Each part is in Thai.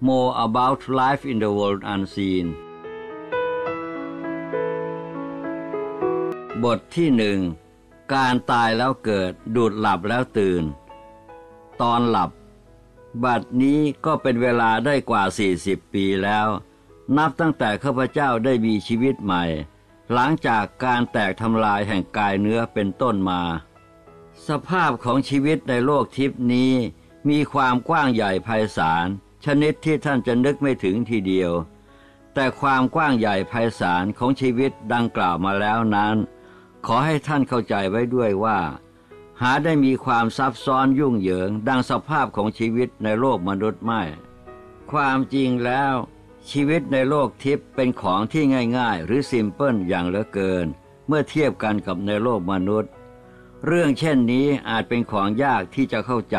More about life in the world unseen บทที่หนึ่ง การตายแล้วเกิด ดูดหลับแล้วตื่น ตอนหลับ บัดนี้ก็เป็นเวลาได้กว่า 40 ปีแล้ว นับตั้งแต่ข้าพเจ้าได้มีชีวิตใหม่ หลังจากการแตกทำลายแห่งกายเนื้อเป็นต้นมา สภาพของชีวิตในโลกทิพนี้มีความกว้างใหญ่ไพศาล ชนิดที่ท่านจะนึกไม่ถึงทีเดียว แต่ความกว้างใหญ่ไพศาลของชีวิตดังกล่าวมาแล้วนั้น ขอให้ท่านเข้าใจไว้ด้วยว่า หาได้มีความซับซ้อนยุ่งเหยิง ดังสภาพของชีวิตในโลกมนุษย์ไม่ ความจริงแล้ว ชีวิตในโลกทิพย์เป็นของที่ง่ายๆ หรือซิมเพิลอย่างเหลือเกิน เมื่อเทียบกันกับในโลกมนุษย์ เรื่องเช่นนี้อาจเป็นของยากที่จะเข้าใจ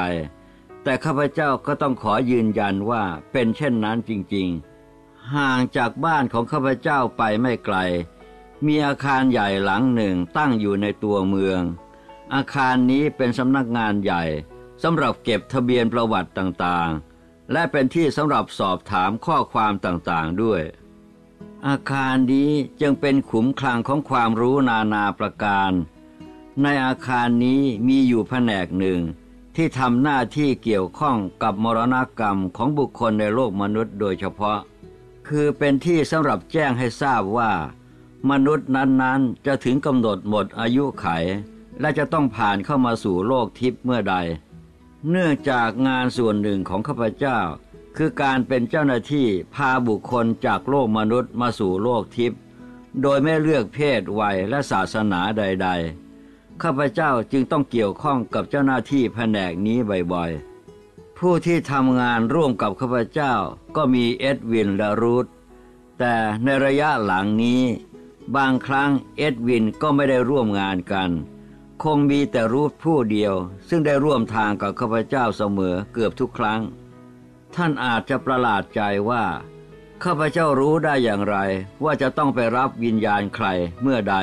แต่ข้าพเจ้าก็ต้องขอยืนยันว่าเป็นเช่นนั้นจริงๆ ห่างจากบ้านของข้าพเจ้าไปไม่ไกล มีอาคารใหญ่หลังหนึ่งตั้งอยู่ในตัวเมือง อาคารนี้เป็นสำนักงานใหญ่สำหรับเก็บทะเบียนประวัติต่างๆ และเป็นที่สำหรับสอบถามข้อความต่างๆด้วย อาคารนี้จึงเป็นขุมคลังของความรู้นานาประการ ในอาคารนี้มีอยู่แผนกหนึ่ง ที่ทำหน้าที่เกี่ยวข้องกับมรณกรรมของบุคคลในโลกมนุษย์โดยเฉพาะ คือเป็นที่สำหรับแจ้งให้ทราบว่า มนุษย์นั้นๆ จะถึงกำหนดหมดอายุไข และจะต้องผ่านเข้ามาสู่โลกทิพย์เมื่อใด เนื่องจากงานส่วนหนึ่งของข้าพเจ้า คือการเป็นเจ้าหน้าที่พาบุคคลจากโลกมนุษย์มาสู่โลกทิพย์โดยไม่เลือกเพศวัยและศาสนาใด ๆ ข้าพเจ้าจึงต้องเกี่ยวข้องกับเจ้าหน้าที่แผนกนี้บ่อยๆ ผู้ที่ทำงานร่วมกับข้าพเจ้าก็มีเอ็ดวินและรูธแต่ในระยะหลังนี้ บางครั้งเอ็ดวินก็ไม่ได้ร่วมงานกัน คงมีแต่รูธผู้เดียว ซึ่งได้ร่วมทางกับข้าพเจ้าเสมอเกือบทุกครั้ง ท่านอาจจะประหลาดใจว่าข้าพเจ้ารู้ได้อย่างไร ว่าจะต้องไปรับวิญญาณใครเมื่อใด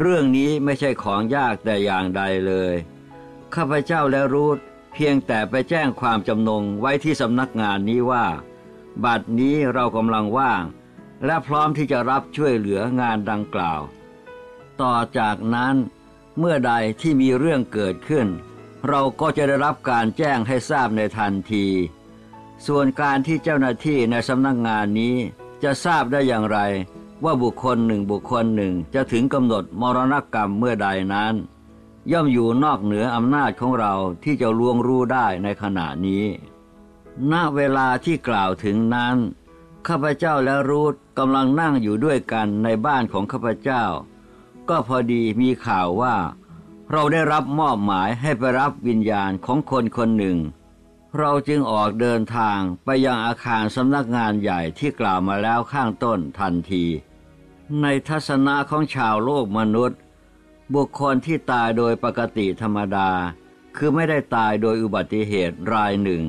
เรื่องนี้ไม่ใช่ของยากแต่อย่างใดเลย ข้าพเจ้าและรูธเพียงแต่ไปแจ้งความจำนงไว้ที่สำนักงานนี้ว่า บัดนี้เรากำลังว่าง และพร้อมที่จะรับช่วยเหลืองานดังกล่าว ต่อจากนั้นเมื่อใดที่มีเรื่องเกิดขึ้น เราก็จะได้รับการแจ้งให้ทราบในทันที ส่วนการที่เจ้าหน้าที่ในสำนักงานนี้จะทราบได้อย่างไร ว่าบุคคลหนึ่งบุคคลหนึ่งจะถึงกำหนดมรณกรรมเมื่อใดนั้น ย่อมอยู่นอกเหนืออำนาจของเราที่จะลวงรู้ได้ในขณะนี้ณเวลาที่กล่าวถึงนั้น ข้าพเจ้าและรูธกำลังนั่งอยู่ด้วยกันในบ้านของข้าพเจ้า ก็พอดีมีข่าวว่า เราได้รับมอบหมายให้ไปรับวิญญาณของคนคนหนึ่ง เราจึงออกเดินทางไปยังอาคารสำนักงานใหญ่ที่กล่าวมาแล้วข้างต้นทันที ในทัศนะของชาวโลกมนุษย์ บุคคลที่ตายโดยปกติธรรมดา คือไม่ได้ตายโดยอุบัติเหตุรายหนึ่ง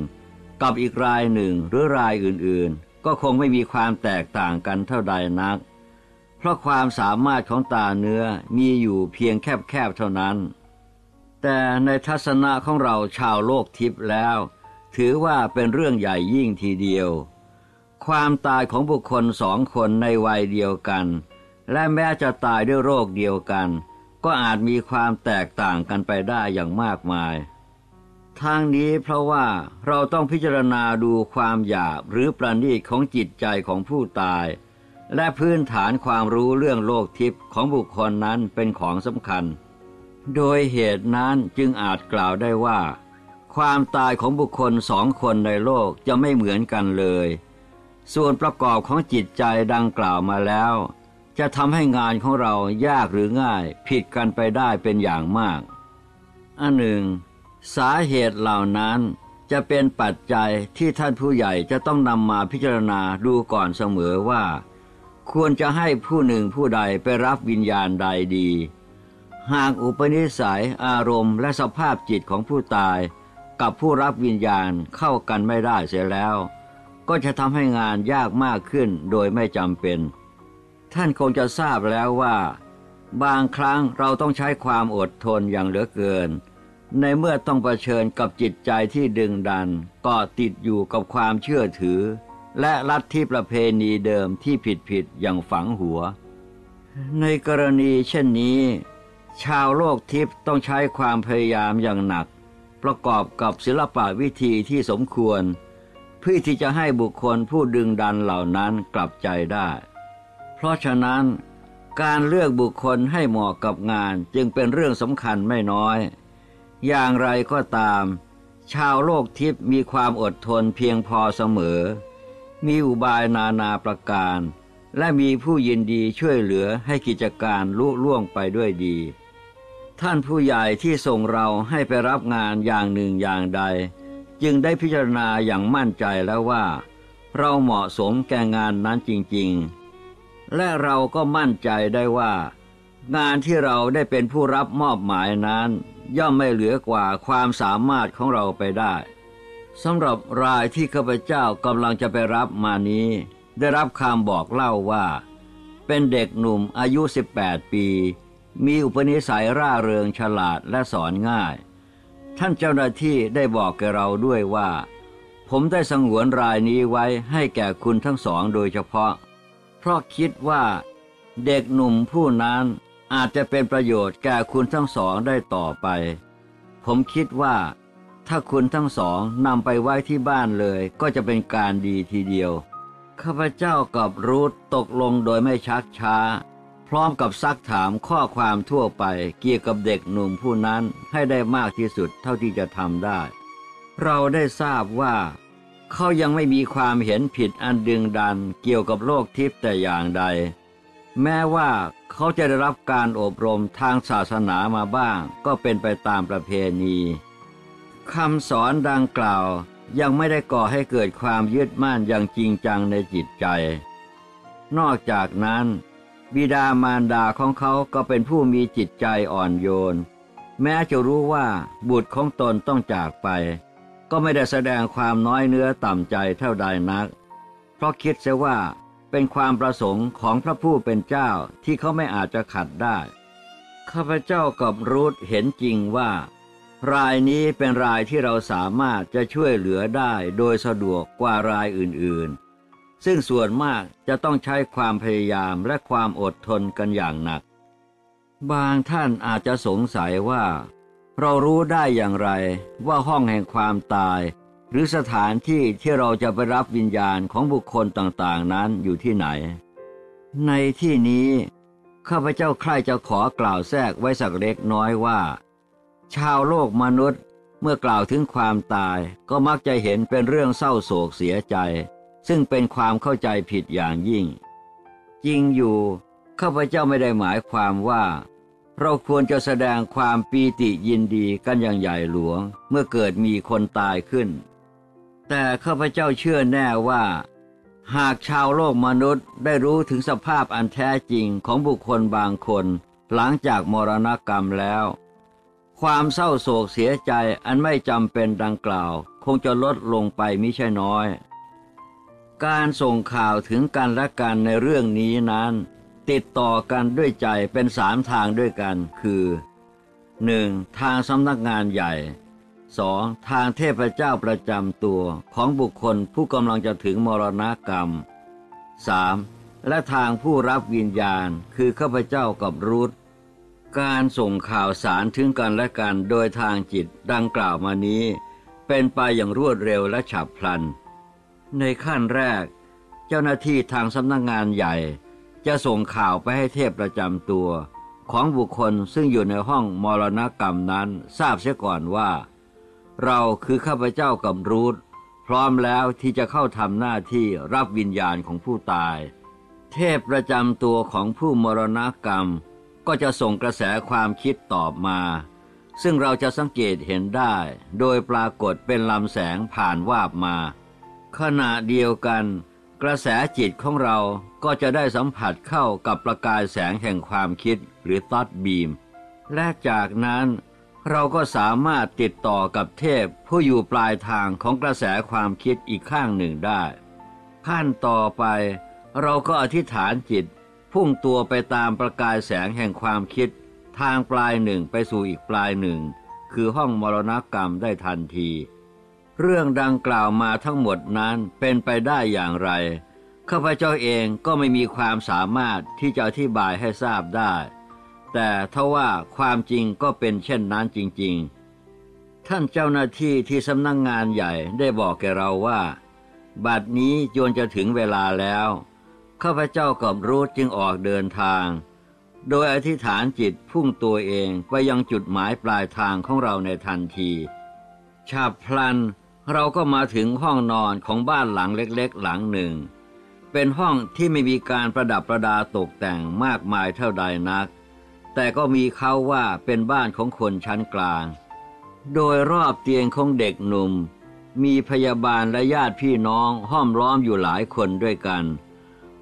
กับอีกรายหนึ่งหรือรายอื่นๆ ก็คงไม่มีความแตกต่างกันเท่าใดนัก เพราะความสามารถของตาเนื้อมีอยู่เพียงแคบๆเท่านั้น แต่ในทัศนะของเราชาวโลกทิพย์แล้ว ถือว่าเป็นเรื่องใหญ่ยิ่งทีเดียว ความตายของบุคคลสองคนในวัยเดียวกัน และแม้จะตายด้วยโรคเดียวกัน ก็อาจมีความแตกต่างกันไปได้อย่างมากมายทางนี้เพราะว่าเราต้องพิจารณาดูความหยาบหรือประณีตของจิตใจของผู้ตาย และพื้นฐานความรู้เรื่องโลกทิพย์ของบุคคลนั้นเป็นของสำคัญ โดยเหตุนั้นจึงอาจกล่าวได้ว่า ความตายของบุคคลสองคนในโลกจะไม่เหมือนกันเลย ส่วนประกอบของจิตใจดังกล่าวมาแล้ว จะทำให้งานของเรายากหรือง่ายผิดกันไปได้เป็นอย่างมาก อันหนึ่ง สาเหตุเหล่านั้นจะเป็นปัจจัยที่ท่านผู้ใหญ่จะต้องนำมาพิจารณาดูก่อนเสมอว่า ควรจะให้ผู้หนึ่งผู้ใดไปรับวิญญาณใดดี หากอุปนิสัยอารมณ์และสภาพจิตของผู้ตาย กับผู้รับวิญญาณเข้ากันไม่ได้เสียแล้ว ก็จะทำให้งานยากมากขึ้นโดยไม่จำเป็น ท่านคงจะทราบแล้วว่า บางครั้งเราต้องใช้ความอดทนอย่างเหลือเกิน ในเมื่อต้องเผชิญกับจิตใจที่ดึงดันก็ติดอยู่กับความเชื่อถือ และลัทธิประเพณีเดิมที่ผิดผิดอย่างฝังหัว ในกรณีเช่นนี้ ชาวโลกทิพย์ต้องใช้ความพยายามอย่างหนัก ประกอบกับศิลปะวิธีที่สมควร พื่อที่จะให้บุคคลผู้ดึงดันเหล่านั้นกลับใจได้ เพราะฉะนั้น การเลือกบุคคลให้เหมาะกับงานจึงเป็นเรื่องสำคัญไม่น้อย อย่างไรก็ตาม ชาวโลกทิพย์มีความอดทนเพียงพอเสมอ มีอุบายนานาประการ และมีผู้ยินดีช่วยเหลือให้กิจการลุล่วงไปด้วยดี ท่านผู้ใหญ่ที่ส่งเราให้ไปรับงานอย่างหนึ่งอย่างใด จึงได้พิจารณาอย่างมั่นใจแล้วว่า เราเหมาะสมแก่งานนั้นจริงๆ และเราก็มั่นใจได้ว่า งานที่เราได้เป็นผู้รับมอบหมายนั้น ย่อมไม่เหลือกว่าความสามารถของเราไปได้สำหรับรายที่ข้าพเจ้ากำลังจะไปรับมานี้ ได้รับคำบอกเล่าว่า เป็นเด็กหนุ่มอายุ 18 ปี มีอุปนิสัยร่าเริงฉลาดและสอนง่าย ท่านเจ้าหน้าที่ได้บอกแกเราด้วยว่า ผมได้สงวนรายนี้ไว้ให้แก่คุณทั้งสองโดยเฉพาะ เพราะคิดว่าเด็กหนุ่มผู้นั้นอาจจะเป็นประโยชน์แก่คุณทั้งสองได้ต่อไป ผมคิดว่า ถ้าคุณทั้งสองนำไปไว้ที่บ้านเลยก็จะเป็นการดีทีเดียว ข้าพเจ้ากับรูทตกลงโดยไม่ชักช้า พร้อมกับซักถามข้อความทั่วไปเกี่ยวกับเด็กหนุ่มผู้นั้นให้ได้มากที่สุดเท่าที่จะทำได้ เราได้ทราบว่า เขายังไม่มีความเห็นผิดอันดึงดันเกี่ยวกับโลกทิพย์แต่อย่างใด แม้ว่าเขาจะได้รับการอบรมทางศาสนามาบ้าง ก็เป็นไปตามประเพณีคำสอนดังกล่าวยังไม่ได้ก่อให้เกิดความยึดมั่นอย่างจริงจังในจิตใจ นอกจากนั้น บิดามารดาของเขาก็เป็นผู้มีจิตใจอ่อนโยน แม้จะรู้ว่าบุตรของตนต้องจากไป ก็ไม่ได้แสดงความน้อยเนื้อต่ำใจเท่าใดนัก เพราะคิดเสียว่าเป็นความประสงค์ของพระผู้เป็นเจ้าที่เขาไม่อาจจะขัดได้ ข้าพเจ้ากับรูธเห็นจริงว่า รายนี้เป็นรายที่เราสามารถจะช่วยเหลือได้โดยสะดวกกว่ารายอื่นๆ ซึ่งส่วนมากจะต้องใช้ความพยายามและความอดทนกันอย่างหนัก บางท่านอาจจะสงสัยว่า เรารู้ได้อย่างไรว่าห้องแห่งความตาย หรือสถานที่ที่เราจะไปรับวิญญาณของบุคคลต่างๆนั้นอยู่ที่ไหน ในที่นี้ข้าพเจ้าใคร่จะขอกล่าวแทรกไว้สักเล็กน้อยว่า ชาวโลกมนุษย์เมื่อกล่าวถึงความตายก็มักจะเห็นเป็นเรื่องเศร้าโศกเสียใจ ซึ่งเป็นความเข้าใจผิดอย่างยิ่ง จริงอยู่ข้าพเจ้าไม่ได้หมายความว่า เราควรจะแสดงความปีติยินดีกันอย่างใหญ่หลวง เมื่อเกิดมีคนตายขึ้น แต่ข้าพเจ้าเชื่อแน่ว่า หากชาวโลกมนุษย์ได้รู้ถึงสภาพอันแท้จริงของบุคคลบางคน หลังจากมรณกรรมแล้ว ความเศร้าโศกเสียใจอันไม่จำเป็นดังกล่าว คงจะลดลงไปมิใช่น้อย การส่งข่าวถึงกันและกันในเรื่องนี้นั้น ติดต่อกันด้วยใจเป็นสามทางด้วยกันคือ 1. ทางสำนักงานใหญ่ 2. ทางเทพเจ้าประจำตัวของบุคคลผู้กำลังจะถึงมรณกรรม 3. และทางผู้รับวิญญาณคือข้าพเจ้ากับรูธการส่งข่าวสารถึงกันและกันโดยทางจิตดังกล่าวมานี้ เป็นไปอย่างรวดเร็วและฉับพลัน ในขั้นแรก เจ้าหน้าที่ทางสำนักงงานใหญ่ จะส่งข่าวไปให้เทพประจำตัว ของบุคคลซึ่งอยู่ในห้องมรณกรรมนั้นทราบเสียก่อนว่า เราคือข้าพเจ้ากับรูธพร้อมแล้วที่จะเข้าทำหน้าที่รับวิญญาณของผู้ตาย เทพประจำตัวของผู้มรณกรรม ก็จะส่งกระแสความคิดตอบมา ซึ่งเราจะสังเกตเห็นได้ โดยปรากฏเป็นลำแสงผ่านวาบมา ขณะเดียวกัน กระแสจิตของเราก็จะได้สัมผัสเข้ากับประกายแสงแห่งความคิดหรือตัดบีม และจากนั้นเราก็สามารถติดต่อกับเทพผู้อยู่ปลายทางของกระแสความคิดอีกข้างหนึ่งได้ ขั้นต่อไป เราก็อธิษฐานจิต พุ่งตัวไปตามประกายแสงแห่งความคิด ทางปลายหนึ่งไปสู่อีกปลายหนึ่ง คือห้องมรณกรรมได้ทันที เรื่องดังกล่าวมาทั้งหมดนั้นเป็นไปได้อย่างไร ข้าพเจ้าเองก็ไม่มีความสามารถที่จะอธิบายให้ทราบได้ แต่ถ้าว่าความจริงก็เป็นเช่นนั้นจริง ๆ ท่านเจ้าหน้าที่ที่สำนักงงานใหญ่ได้บอกแกเราว่า บัดนี้จวนจะถึงเวลาแล้ว ข้าพเจ้ากับรูทจึงออกเดินทาง โดยอธิษฐานจิตพุ่งตัวเองไปยังจุดหมายปลายทางของเราในทันทีฉาบพลันเเราก็มาถึงห้องนอนของบ้านหลังเล็กๆ หลังหนึ่ง เป็นห้องที่ไม่มีการประดับประดาตกแต่งมากมายเท่าใดนัก แต่ก็มีเขาว่าเป็นบ้านของคนชั้นกลาง โดยรอบเตียงของเด็กหนุ่ม มีพยาบาลและญาติพี่น้องห้อมล้อมอยู่หลายคนด้วยกัน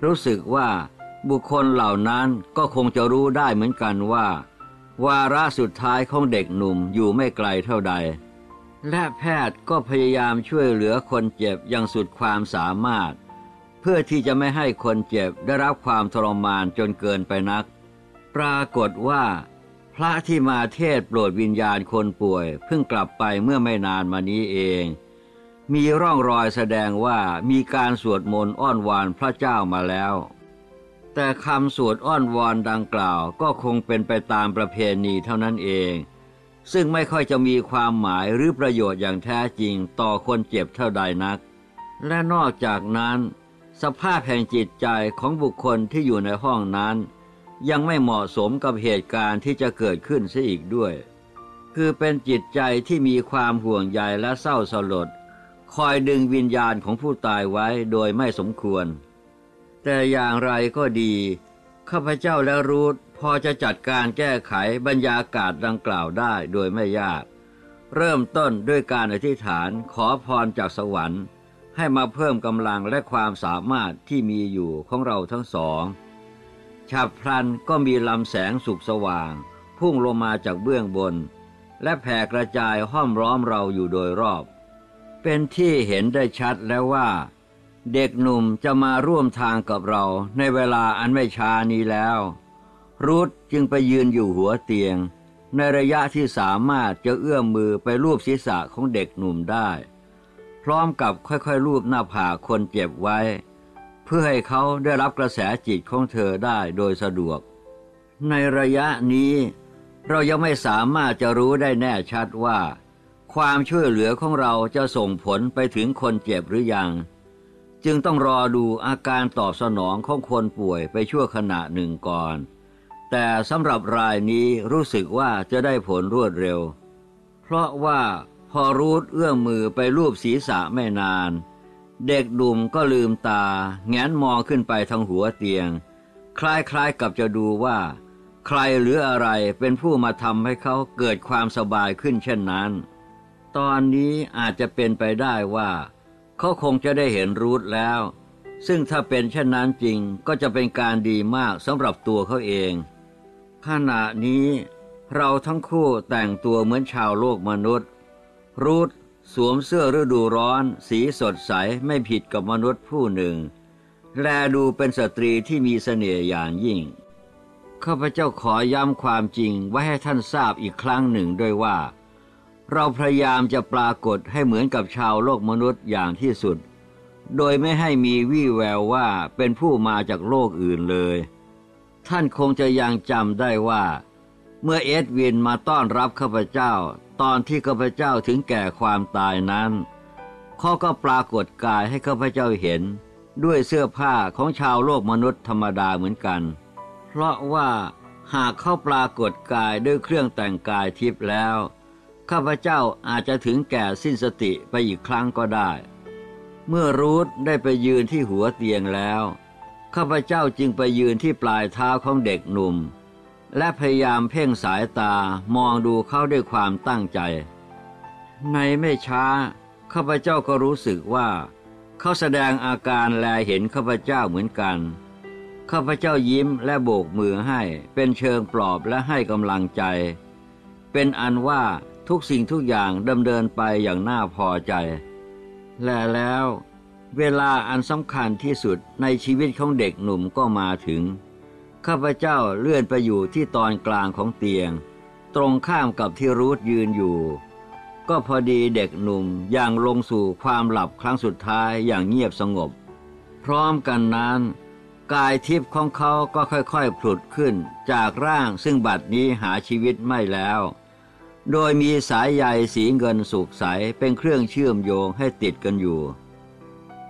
รู้สึกว่าบุคคลเหล่านั้นก็คงจะรู้ได้เหมือนกันว่า วาระสุดท้ายของเด็กหนุ่มอยู่ไม่ไกลเท่าใด และแพทย์ก็พยายามช่วยเหลือคนเจ็บอย่างสุดความสามารถ เพื่อที่จะไม่ให้คนเจ็บได้รับความทรมานจนเกินไปนัก ปรากฏว่า พระที่มาเทศโปรดวิญญาณคนป่วย เพิ่งกลับไปเมื่อไม่นานมานี้เอง มีร่องรอยแสดงว่ามีการสวดมนต์อ้อนวอนพระเจ้ามาแล้ว แต่คำสวดอ้อนวอนดังกล่าวก็คงเป็นไปตามประเพณีเท่านั้นเอง ซึ่งไม่ค่อยจะมีความหมายหรือประโยชน์อย่างแท้จริงต่อคนเจ็บเท่าใดนัก และนอกจากนั้น สภาพแห่งจิตใจของบุคคลที่อยู่ในห้องนั้น ยังไม่เหมาะสมกับเหตุการณ์ที่จะเกิดขึ้นเสียอีกด้วย คือเป็นจิตใจที่มีความห่วงใยและเศร้าสลด คอยดึงวิญญาณของผู้ตายไว้โดยไม่สมควร แต่อย่างไรก็ดีข้าพเจ้าและรูท อจะจัดการแก้ไขบรรยากาศดังกล่าวได้โดยไม่ยาก เริ่มต้นด้วยการอธิษฐานขอพรจากสวรรค์ ให้มาเพิ่มกำลังและความสามารถที่มีอยู่ของเราทั้งสองฉับพลันก็มีลำแสงสุกสว่าง พุ่งลงมาจากเบื้องบน และแผ่กระจายห้อมร้อมเราอยู่โดยรอบ เป็นที่เห็นได้ชัดแล้วว่า เด็กหนุ่มจะมาร่วมทางกับเราในเวลาอันไม่ช้านี้แล้ว รูทจึงไปยืนอยู่หัวเตียง ในระยะที่สามารถจะเอื้อมมือไปรูปศีรษะของเด็กหนุ่มได้ พร้อมกับค่อยๆรูปหน้าผากคนเจ็บไว้ เพื่อให้เขาได้รับกระแสจิตของเธอได้โดยสะดวก ในระยะนี้เรายังไม่สามารถจะรู้ได้แน่ชัดว่า ความช่วยเหลือของเราจะส่งผลไปถึงคนเจ็บหรือยัง จึงต้องรอดูอาการตอบสนองของคนป่วยไปชั่วขณะหนึ่งก่อน แต่สำหรับรายนี้รู้สึกว่าจะได้ผลรวดเร็ว เพราะว่าพอรูดเอื้อมมือไปรูปศีรษะไม่นาน เด็กดุมก็ลืมตา แงนมองขึ้นไปทางหัวเตียง คล้ายๆกับจะดูว่า ใครหรืออะไรเป็นผู้มาทำให้เขาเกิดความสบายขึ้นเช่นนั้น ตอนนี้อาจจะเป็นไปได้ว่า เขาคงจะได้เห็นรูทแล้ว ซึ่งถ้าเป็นเช่นนั้นจริงก็จะเป็นการดีมากสำหรับตัวเขาเอง ขณะนี้เราทั้งคู่แต่งตัวเหมือนชาวโลกมนุษย์ รูดสวมเสื้อฤดูร้อน สีสดใสไม่ผิดกับมนุษย์ผู้หนึ่ง แลดูเป็นสตรีที่มีเสน่ห์อย่างยิ่ง ข้าพเจ้าขอย้ำความจริงไว้ให้ท่านทราบอีกครั้งหนึ่งด้วยว่า เราพยายามจะปรากฏให้เหมือนกับชาวโลกมนุษย์อย่างที่สุด โดยไม่ให้มีวี่แววว่าเป็นผู้มาจากโลกอื่นเลย ท่านคงจะยังจำได้ว่า เมื่อเอ็ดวินมาต้อนรับข้าพเจ้า ตอนที่ข้าพเจ้าถึงแก่ความตายนั้นเขาก็ปรากฏกายให้ข้าพเจ้าเห็น ด้วยเสื้อผ้าของชาวโลกมนุษย์ธรรมดาเหมือนกัน เพราะว่าหากเขาปรากฏกายด้วยเครื่องแต่งกายทิพย์แล้ว ข้าพเจ้าอาจจะถึงแก่สิ้นสติไปอีกครั้งก็ได้ เมื่อรูทได้ไปยืนที่หัวเตียงแล้ว ข้าพเจ้าจึงไปยืนที่ปลายเท้าของเด็กหนุ่ม และพยายามเพ่งสายตามองดูเขาด้วยความตั้งใจ ในไม่ช้า ข้าพเจ้าก็รู้สึกว่า เขาแสดงอาการแลเห็นข้าพเจ้าเหมือนกัน ข้าพเจ้ายิ้มและโบกมือให้เป็นเชิงปลอบและให้กำลังใจ เป็นอันว่าทุกสิ่งทุกอย่างดำเนินไปอย่างน่าพอใจ และแล้ว เวลาอันสำคัญที่สุดในชีวิตของเด็กหนุ่มก็มาถึง ข้าพเจ้าเลื่อนไปอยู่ที่ตอนกลางของเตียง ตรงข้ามกับที่รูทยืนอยู่ ก็พอดีเด็กหนุ่มอย่างลงสู่ความหลับครั้งสุดท้ายอย่างเงียบสงบ พร้อมกันนั้น กายทิพย์ของเขาก็ค่อยๆผุดขึ้นจากร่างซึ่งบัดนี้หาชีวิตไม่แล้ว โดยมีสายใยสีเงินสุกใสเป็นเครื่องเชื่อมโยงให้ติดกันอยู่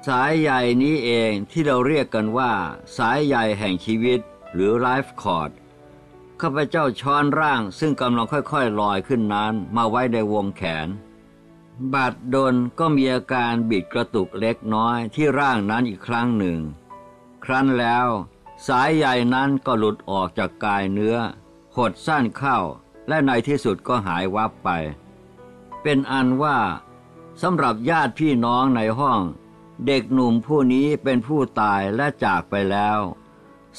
สายใยนี้เองที่เราเรียกกันว่า สายใยแห่งชีวิต หรือ life cord ข้าพเจ้าช้อนร่างซึ่งกำลังค่อยๆลอยขึ้นนั้นมาไว้ในวงแขน บัดดลก็มีอาการบิดกระตุกเล็กน้อยที่ร่างนั้นอีกครั้งหนึ่ง ครั้นแล้ว สายใยนั้นก็หลุดออกจากกายเนื้อ หดสั้นเข้า และในที่สุดก็หายวับไป เป็นอันว่าสำหรับญาติพี่น้องในห้อง เด็กหนุ่มผู้นี้เป็นผู้ตายและจากไปแล้ว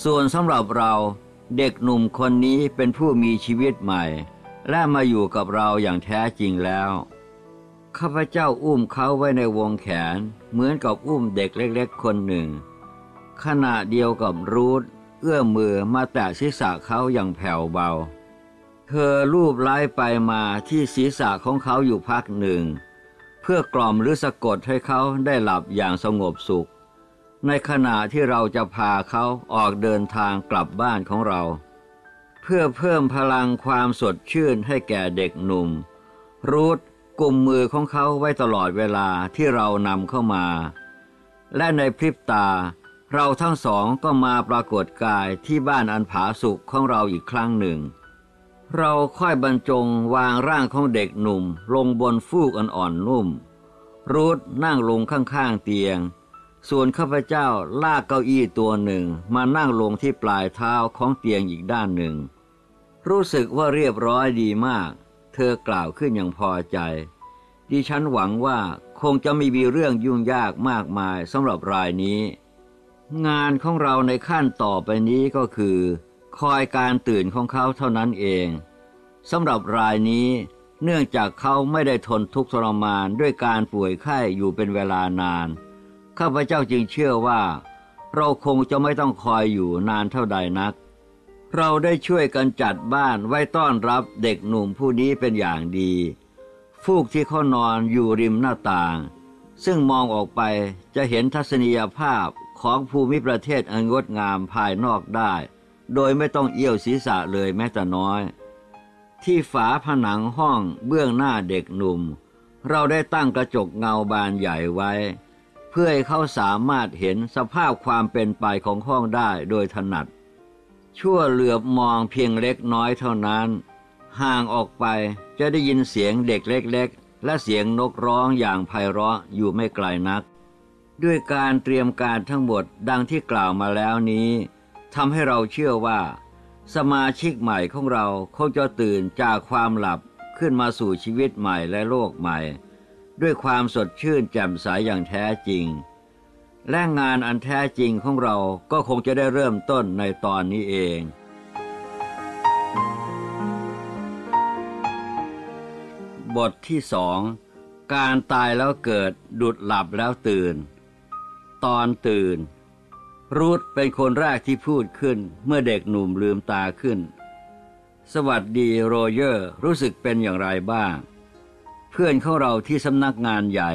ส่วนสำหรับเราเด็กหนุ่มคนนี้เป็นผู้มีชีวิตใหม่ และมาอยู่กับเราอย่างแท้จริงแล้ว ข้าพเจ้าอุ้มเขาไว้ในวงแขน เหมือนกับอุ้มเด็กเล็กๆ คนหนึ่ง ขณะเดียวกับรูทเอื้อมมือมาแตะศีรษะเขาอย่างแผ่วเบา เธอลูบไล้ไปมาที่ศีรษะของเขาอยู่พักหนึ่ง เพื่อกล่อมหรือสะกดให้เขาได้หลับอย่างสงบสุข ในขณะที่เราจะพาเขาออกเดินทางกลับบ้านของเรา เพื่อเพิ่มพลังความสดชื่นให้แก่เด็กหนุ่ม รูทกุมมือของเขาไว้ตลอดเวลาที่เรานำเข้ามา และในพริบตา เราทั้งสองก็มาปรากฏกายที่บ้านอันผาสุกของเราอีกครั้งหนึ่ง เราค่อยบรรจงวางร่างของเด็กหนุ่ม ลงบนฟูกอ่อนๆนุ่ม รูทนั่งลงข้างๆเตียง ส่วนข้าพเจ้าลากเก้าอี้ตัวหนึ่งมานั่งลงที่ปลายเท้าของเตียงอีกด้านหนึ่ง รู้สึกว่าเรียบร้อยดีมาก เธอกล่าวขึ้นอย่างพอใจ ดิฉันหวังว่าคงจะไม่มีเรื่องยุ่งยากมากมายสำหรับรายนี้ งานของเราในขั้นต่อไปนี้ก็คือ คอยการตื่นของเขาเท่านั้นเองสำหรับรายนี้เนื่องจากเขาไม่ได้ทนทุกข์ทรมานด้วยการป่วยไข้อยู่เป็นเวลานาน ข้าพเจ้าจึงเชื่อว่า เราคงจะไม่ต้องคอยอยู่นานเท่าใดนัก เราได้ช่วยกันจัดบ้านไว้ต้อนรับเด็กหนุ่มผู้นี้เป็นอย่างดี ฟูกที่เขานอนอยู่ริมหน้าต่าง ซึ่งมองออกไปจะเห็นทัศนียภาพของภูมิประเทศอันงดงามภายนอกได้ โดยไม่ต้องเอี้ยวศีรษะเลยแม้แต่น้อย ที่ฝาผนังห้องเบื้องหน้าเด็กหนุ่ม เราได้ตั้งกระจกเงาบานใหญ่ไว้ เพื่อให้เขาสามารถเห็นสภาพความเป็นไปของห้องได้โดยถนัด ชั่วเหลือบมองเพียงเล็กน้อยเท่านั้น ห่างออกไปจะได้ยินเสียงเด็กเล็กๆ และเสียงนกร้องอย่างไพเราะอยู่ไม่ไกลนัก ด้วยการเตรียมการทั้งหมดดังที่กล่าวมาแล้วนี้ ทำให้เราเชื่อว่า สมาชิกใหม่ของเราคงจะตื่นจากความหลับขึ้นมาสู่ชีวิตใหม่และโลกใหม่ ด้วยความสดชื่นแจ่มใสยอย่างแท้จริง และงานอันแท้จริงของเราก็คงจะได้เริ่มต้นในตอนนี้เองบทที่สองการตายแล้วเกิดดุดหลับแล้วตื่น ตอนตื่น รูธเป็นคนแรกที่พูดขึ้นเมื่อเด็กหนุ่มลืมตาขึ้น สวัสดีโรเยอร์รู้สึกเป็นอย่างไรบ้าง เพื่อนของเราที่สำนักงานใหญ่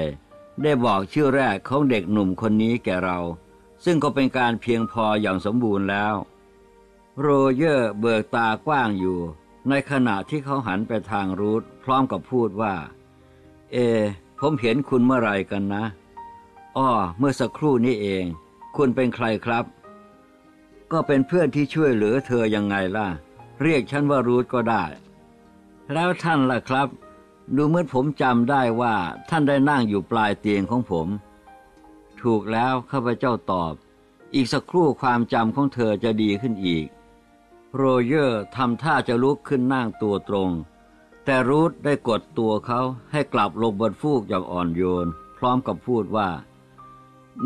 ได้บอกชื่อแรกของเด็กหนุ่มคนนี้แก่เรา ซึ่งก็เป็นการเพียงพออย่างสมบูรณ์แล้ว โรเยอร์เบิกตากว้างอยู่ ในขณะที่เขาหันไปทางรูทพร้อมกับพูดว่า เอ ผมเห็นคุณเมื่อไรกันนะอ้อเมื่อสักครู่นี้เอง คุณเป็นใครครับ ก็เป็นเพื่อนที่ช่วยเหลือเธอยังไงล่ะ เรียกฉันว่ารูทก็ได้ แล้วท่านล่ะครับ ดูเหมือนผมจำได้ว่าท่านได้นั่งอยู่ปลายเตียงของผม ถูกแล้วข้าพเจ้าตอบ อีกสักครู่ความจำของเธอจะดีขึ้นอีก โรเยอร์ทำท่าจะลุกขึ้นนั่งตัวตรง แต่รูทได้กดตัวเขาให้กลับลงบนฟูกอย่างอ่อนโยน พร้อมกับพูดว่า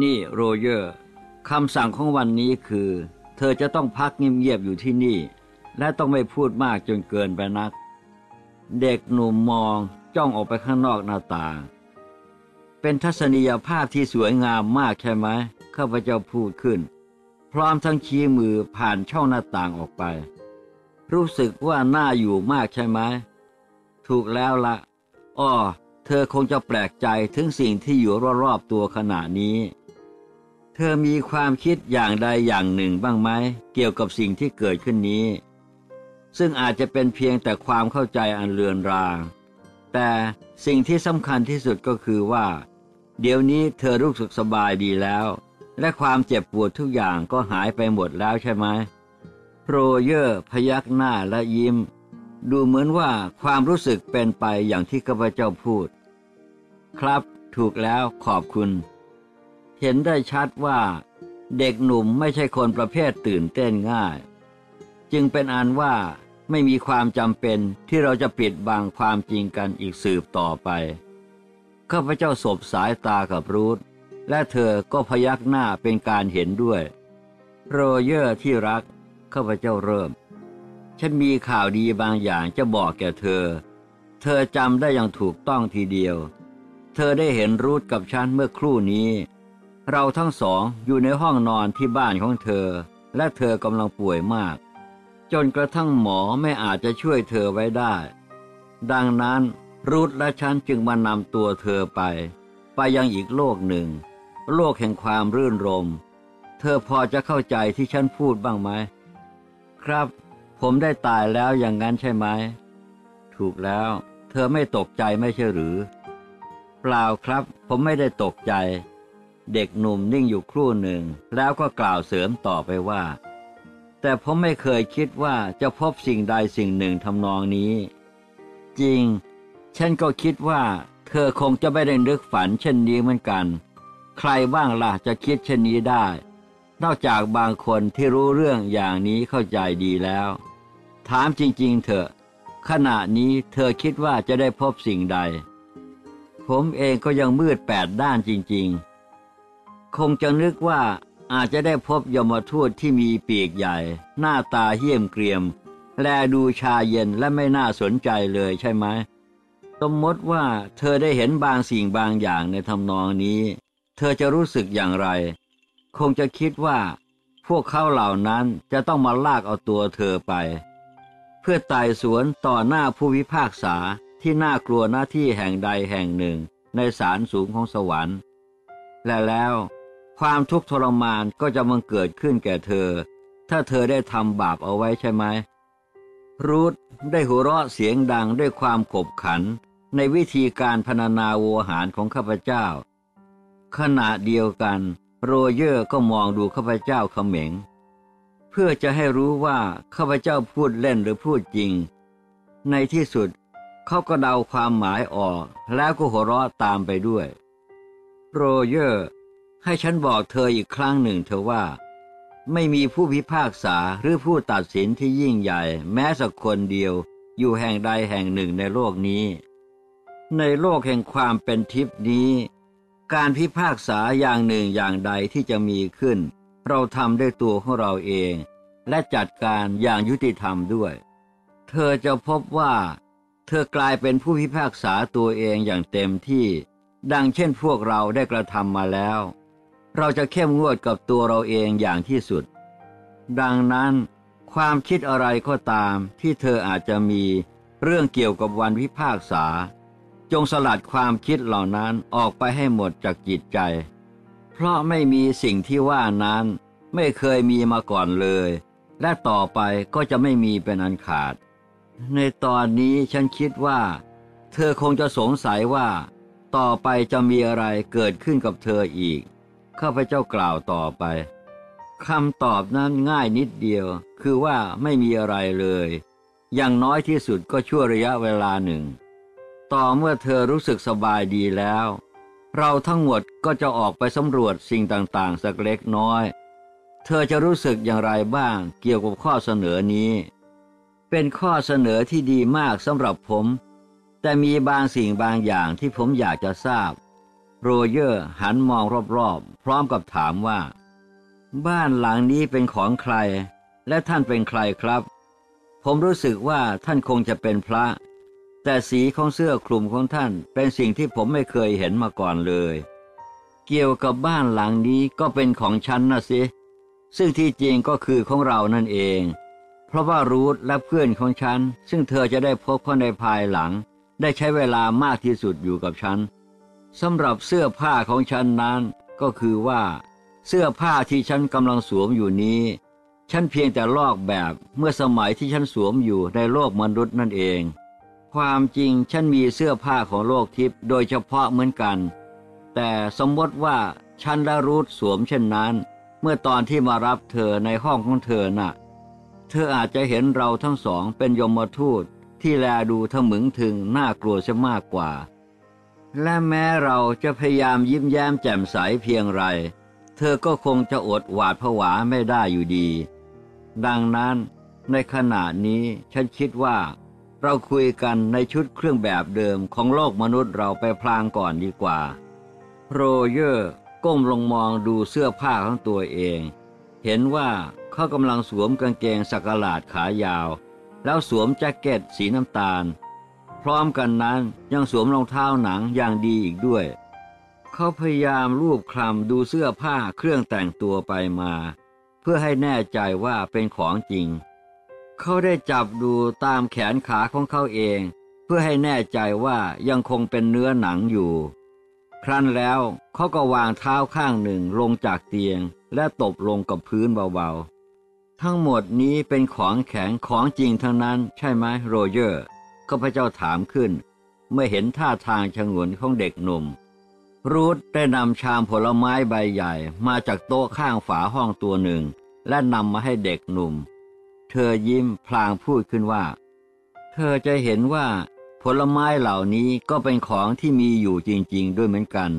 นี่โรเยอร์ คำสั่งของวันนี้คือ เธอจะต้องพักเงียบๆอยู่ที่นี่ และต้องไม่พูดมากจนเกินไปนัก เด็กหนุ่มมองจ้องออกไปข้างนอกหน้าต่าง เป็นทัศนียภาพที่สวยงามมากใช่ไหมข้าพเจ้าพูดขึ้น พร้อมทั้งชี้มือผ่านช่องหน้าต่างออกไป รู้สึกว่าน่าอยู่มากใช่ไหมถูกแล้วละอ้อเธอคงจะแปลกใจถึงสิ่งที่อยู่รอบๆตัวขณะนี้ เธอมีความคิดอย่างใดอย่างหนึ่งบ้างไหมเกี่ยวกับสิ่งที่เกิดขึ้นนี้ ซึ่งอาจจะเป็นเพียงแต่ความเข้าใจอันเลือนรางแต่สิ่งที่สำคัญที่สุดก็คือว่า เดี๋ยวนี้เธอรู้สึกสบายดีแล้ว และความเจ็บปวดทุกอย่างก็หายไปหมดแล้วใช่ไหมโรเยอร์พยักหน้าและยิ้ม ดูเหมือนว่าความรู้สึกเป็นไปอย่างที่ข้าพเจ้าพูด ครับถูกแล้วขอบคุณ เห็นได้ชัดว่า เด็กหนุ่มไม่ใช่คนประเภทตื่นเต้นง่าย จึงเป็นอันว่าไม่มีความจำเป็นที่เราจะปิดบังความจริงกันอีกสืบต่อไปข้าพเจ้าสบสายตากับรูธและเธอก็พยักหน้าเป็นการเห็นด้วย โรเยอร์ที่รักข้าพเจ้าเริ่ม ฉันมีข่าวดีบางอย่างจะบอกแก่เธอ เธอจำได้อย่างถูกต้องทีเดียว เธอได้เห็นรูทกับฉันเมื่อครู่นี้ เราทั้งสองอยู่ในห้องนอนที่บ้านของเธอ และเธอกำลังป่วยมาก จนกระทั่งหมอไม่อาจจะช่วยเธอไว้ได้ ดังนั้นรูทและฉันจึงมานำตัวเธอไป ไปยังอีกโลกหนึ่ง โลกแห่งความรื่นรม เธอพอจะเข้าใจที่ฉันพูดบ้างไหม ครับ ผมได้ตายแล้วอย่างนั้นใช่ไหม ถูกแล้ว เธอไม่ตกใจไม่ใช่หรือ เปล่าครับ ผมไม่ได้ตกใจ เด็กหนุ่มนิ่งอยู่ครู่หนึ่ง แล้วก็กล่าวเสริมต่อไปว่า แต่ผมไม่เคยคิดว่าจะพบสิ่งใดสิ่งหนึ่งทำนองนี้ จริง ฉันก็คิดว่า เธอคงจะไม่ได้นึกฝันเช่นนี้เหมือนกัน ใครบ้างล่ะจะคิดเช่นนี้ได้ นอกจากบางคนที่รู้เรื่องอย่างนี้เข้าใจดีแล้ว ถามจริง ๆ เถอะ ขณะนี้เธอคิดว่าจะได้พบสิ่งใด ผมเองก็ยังมืดแปดด้านจริง ๆ คงจะนึกว่าอาจจะได้พบยมทูตที่มีปีกใหญ่ หน้าตาเหี้ยมเกรียม แลดูชาเย็นและไม่น่าสนใจเลยใช่ไหมสมมติว่าเธอได้เห็นบางสิ่งบางอย่างในทำนองนี้ เธอจะรู้สึกอย่างไร คงจะคิดว่า พวกเขาเหล่านั้นจะต้องมาลากเอาตัวเธอไป เพื่อไต่สวนต่อหน้าผู้พิพากษาที่น่ากลัวหน้าที่แห่งใดแห่งหนึ่งในศาลสูงของสวรรค์ และแล้ว ความทุกข์ทรมานก็จะมังเกิดขึ้นแก่เธอ ถ้าเธอได้ทำบาปเอาไว้ใช่ไหมรูธได้หัวเราะเสียงดังด้วยความขบขัน ในวิธีการพรรณนาโวหารของข้าพเจ้า ขณะเดียวกัน โรเยอร์ก็มองดูข้าพเจ้าเขม็ง เพื่อจะให้รู้ว่าข้าพเจ้าพูดเล่นหรือพูดจริง ในที่สุดเขาก็เดาความหมายออกแล้วก็หัวเราะตามไปด้วย โรเยอร์ ให้ฉันบอกเธออีกครั้งหนึ่งเธอว่า ไม่มีผู้พิพากษาหรือผู้ตัดสินที่ยิ่งใหญ่ แม้สักคนเดียวอยู่แห่งใดแห่งหนึ่งในโลกนี้ ในโลกแห่งความเป็นทิพนี้ การพิพากษาอย่างหนึ่งอย่างใดที่จะมีขึ้น เราทำด้วยตัวของเราเอง และจัดการอย่างยุติธรรมด้วย เธอจะพบว่า เธอกลายเป็นผู้พิพากษาตัวเองอย่างเต็มที่ ดังเช่นพวกเราได้กระทำมาแล้ว เราจะเข้มงวดกับตัวเราเองอย่างที่สุด ดังนั้นความคิดอะไรก็ตามที่เธออาจจะมีเรื่องเกี่ยวกับวันพิพากษา จงสลัดความคิดเหล่านั้นออกไปให้หมดจากจิตใจ เพราะไม่มีสิ่งที่ว่านั้นไม่เคยมีมาก่อนเลย และต่อไปก็จะไม่มีเป็นอันขาด ในตอนนี้ฉันคิดว่า เธอคงจะสงสัยว่า ต่อไปจะมีอะไรเกิดขึ้นกับเธออีก ข้าพเจ้ากล่าวต่อไปคำตอบนั้นง่ายนิดเดียว คือว่าไม่มีอะไรเลย อย่างน้อยที่สุดก็ชั่วระยะเวลาหนึ่ง ต่อเมื่อเธอรู้สึกสบายดีแล้ว เราทั้งหมดก็จะออกไปสำรวจสิ่งต่างๆ สักเล็กน้อย เธอจะรู้สึกอย่างไรบ้างเกี่ยวกับข้อเสนอนี้ เป็นข้อเสนอที่ดีมากสำหรับผม แต่มีบางสิ่งบางอย่างที่ผมอยากจะทราบ โรเยอร์หันมองรอบๆ พร้อมกับถามว่า บ้านหลังนี้เป็นของใคร และท่านเป็นใครครับ ผมรู้สึกว่าท่านคงจะเป็นพระ แต่สีของเสื้อคลุมของท่านเป็นสิ่งที่ผมไม่เคยเห็นมาก่อนเลย เกี่ยวกับบ้านหลังนี้ก็เป็นของฉันนะสิ ซึ่งที่จริงก็คือของเรานั่นเอง เพราะว่ารูทและเพื่อนของฉัน ซึ่งเธอจะได้พบเขาในภายหลัง ได้ใช้เวลามากที่สุดอยู่กับฉัน สำหรับเสื้อผ้าของฉันนั้นก็คือว่า เสื้อผ้าที่ฉันกำลังสวมอยู่นี้ ฉันเพียงแต่ลอกแบบเมื่อสมัยที่ฉันสวมอยู่ในโลกมนุษย์นั่นเอง ความจริงฉันมีเสื้อผ้าของโลกทิพย์โดยเฉพาะเหมือนกัน แต่สมมติว่าฉันและรูทสวมเช่นนั้น เมื่อตอนที่มารับเธอในห้องของเธอน่ะ เธออาจจะเห็นเราทั้งสองเป็นยมทูตที่แลดูทะมึงถึงน่ากลัวซะมากกว่า และแม้เราจะพยายามยิ้มแย้มแจ่มใสเพียงไร เธอก็คงจะอดหวาดผวาไม่ได้อยู่ดี ดังนั้นในขณะนี้ฉันคิดว่า เราคุยกันในชุดเครื่องแบบเดิมของโลกมนุษย์เราไปพลางก่อนดีกว่า โรเยอร์ก้มลงมองดูเสื้อผ้าของตัวเอง เห็นว่าเขากำลังสวมกางเกงสักหลาดขายาว แล้วสวมแจ็คเก็ตสีน้ำตาล พร้อมกันนั้นยังสวมรองเท้าหนังอย่างดีอีกด้วย เขาพยายามรูปคลำดูเสื้อผ้าเครื่องแต่งตัวไปมา เพื่อให้แน่ใจว่าเป็นของจริง เขาได้จับดูตามแขนขาของเขาเอง เพื่อให้แน่ใจว่ายังคงเป็นเนื้อหนังอยู่ ครั้นแล้วเขาก็วางเท้าข้างหนึ่งลงจากเตียง และตบลงกับพื้นเบาๆ ทั้งหมดนี้เป็นของแข็งของจริงทั้งนั้นใช่ไหมโรเจอร์ ก็พระเจ้าถามขึ้น เมื่อเห็นท่าทางชงนของเด็กหนุ่ม รูธได้นำชามผลไม้ใบใหญ่ มาจากโต๊ะข้างฝาห้องตัวหนึ่ง และนำมาให้เด็กหนุ่ม เธอยิ้มพลางพูดขึ้นว่า เธอจะเห็นว่าผลไม้เหล่านี้ก็เป็นของที่มีอยู่จริง ๆ ด้วยเหมือนกัน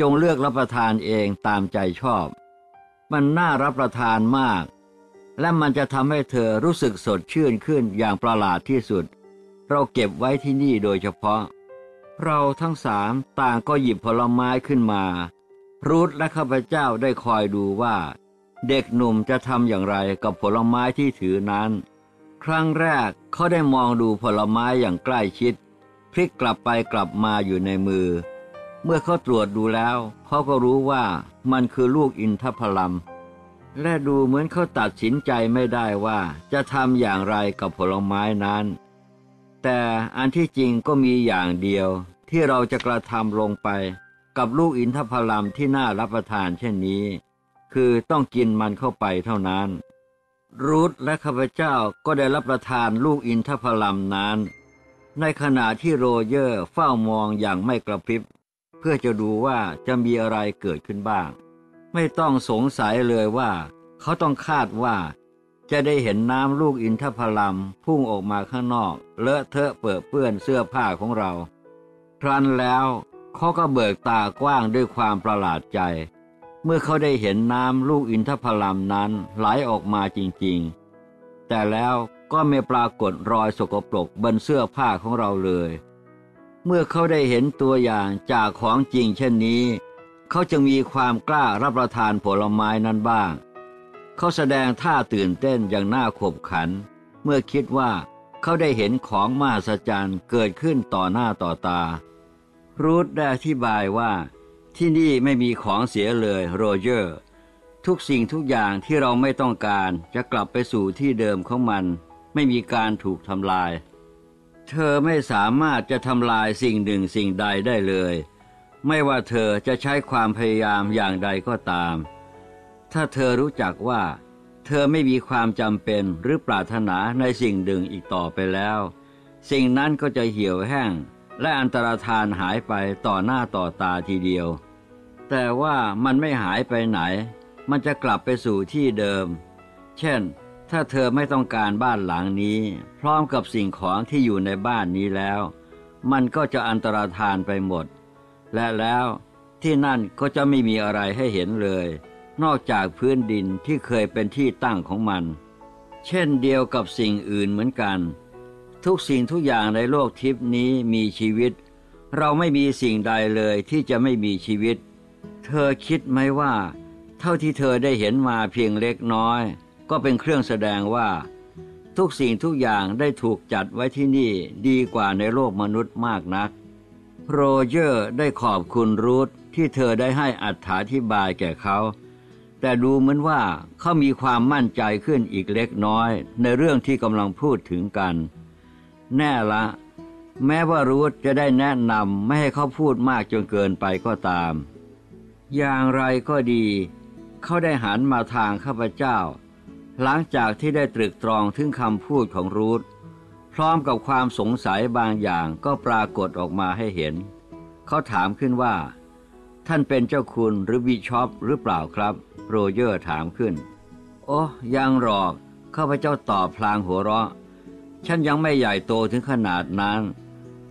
จงเลือกรับประทานเองตามใจชอบ มันน่ารับประทานมาก และมันจะทำให้เธอรู้สึกสดชื่นขึ้นอย่างประหลาดที่สุด เราเก็บไว้ที่นี่โดยเฉพาะ เราทั้งสามต่างก็หยิบผลไม้ขึ้นมา รูธและข้าพเจ้าได้คอยดูว่า เด็กหนุ่มจะทำอย่างไรกับผลไม้ที่ถือนั้น ครั้งแรกเขาได้มองดูผลไม้อย่างใกล้ชิด พลิกกลับไปกลับมาอยู่ในมือ เมื่อเขาตรวจดูแล้วเขาก็รู้ว่ามันคือลูกอินทผลัมและดูเหมือนเขาตัดสินใจไม่ได้ว่าจะทำอย่างไรกับผลไม้นั้น แต่อันที่จริงก็มีอย่างเดียว ที่เราจะกระทำลงไป กับลูกอินทผลัมที่น่ารับประทานเช่นนี้ คือต้องกินมันเข้าไปเท่านั้น รูธและข้าพเจ้าก็ได้รับประทานลูกอินทผลัมนั้น ในขณะที่โรเยอร์เฝ้ามองอย่างไม่กระพริบ เพื่อจะดูว่าจะมีอะไรเกิดขึ้นบ้าง ไม่ต้องสงสัยเลยว่า เขาต้องคาดว่า จะได้เห็นน้ำลูกอินทผลัมพุ่งออกมาข้างนอก เลอะเทอะเปื้อเปื้อนเสื้อผ้าของเรา ครั้นแล้วเขาก็เบิกตากว้างด้วยความประหลาดใจ เมื่อเขาได้เห็นน้ำลูกอินทผลัมนั้นไหลออกมาจริงๆ แต่แล้วก็ไม่ปรากฏรอยสกปรกบนเสื้อผ้าของเราเลย เมื่อเขาได้เห็นตัวอย่างจากของจริงเช่นนี้ เขาจึงมีความกล้ารับประทานผลไม้นั้นบ้าง เขาแสดงท่าตื่นเต้นอย่างน่าขบขัน เมื่อคิดว่าเขาได้เห็นของมหัศจรรย์เกิดขึ้นต่อหน้าต่อตา รูธได้อธิบายว่า ที่นี่ไม่มีของเสียเลยโรเจอร์ ทุกสิ่งทุกอย่างที่เราไม่ต้องการจะกลับไปสู่ที่เดิมของมัน ไม่มีการถูกทำลาย เธอไม่สามารถจะทำลายสิ่งหนึ่งสิ่งใดได้เลย ไม่ว่าเธอจะใช้ความพยายามอย่างใดก็ตาม ถ้าเธอรู้จักว่า เธอไม่มีความจำเป็นหรือปรารถนาในสิ่งหนึ่งอีกต่อไปแล้ว สิ่งนั้นก็จะเหี่ยวแห้ง และอันตรธานหายไปต่อหน้าต่อตาทีเดียว แต่ว่ามันไม่หายไปไหน มันจะกลับไปสู่ที่เดิม เช่น ถ้าเธอไม่ต้องการบ้านหลังนี้ พร้อมกับสิ่งของที่อยู่ในบ้านนี้แล้ว มันก็จะอันตรธานไปหมด และแล้วที่นั่นก็จะไม่มีอะไรให้เห็นเลย นอกจากพื้นดินที่เคยเป็นที่ตั้งของมัน เช่นเดียวกับสิ่งอื่นเหมือนกัน ทุกสิ่งทุกอย่างในโลกทิพนี้มีชีวิต เราไม่มีสิ่งใดเลยที่จะไม่มีชีวิต เธอคิดไหมว่า เท่าที่เธอได้เห็นมาเพียงเล็กน้อย ก็เป็นเครื่องแสดงว่า ทุกสิ่งทุกอย่างได้ถูกจัดไว้ที่นี่ดีกว่าในโลกมนุษย์มากนัก โรเจอร์ได้ขอบคุณรูธที่เธอได้ให้อัธาธิบายแก่เขา แต่ดูเหมือนว่าเขามีความมั่นใจขึ้นอีกเล็กน้อย ในเรื่องที่กำลังพูดถึงกัน แน่ละ แม้ว่ารูธจะได้แนะนำไม่ให้เขาพูดมากจนเกินไปก็ตาม อย่างไรก็ดี เขาได้หันมาทางข้าพเจ้า หลังจากที่ได้ตรึกตรองถึงคำพูดของรูธพร้อมกับความสงสัยบางอย่างก็ปรากฏออกมาให้เห็น เขาถามขึ้นว่า ท่านเป็นเจ้าคุณหรือบิชอปหรือเปล่าครับ โรเยอร์ถามขึ้น โอ้ยังหรอก ข้าพเจ้าตอบพลางหัวเราะ ฉันยังไม่ใหญ่โตถึงขนาดนั้น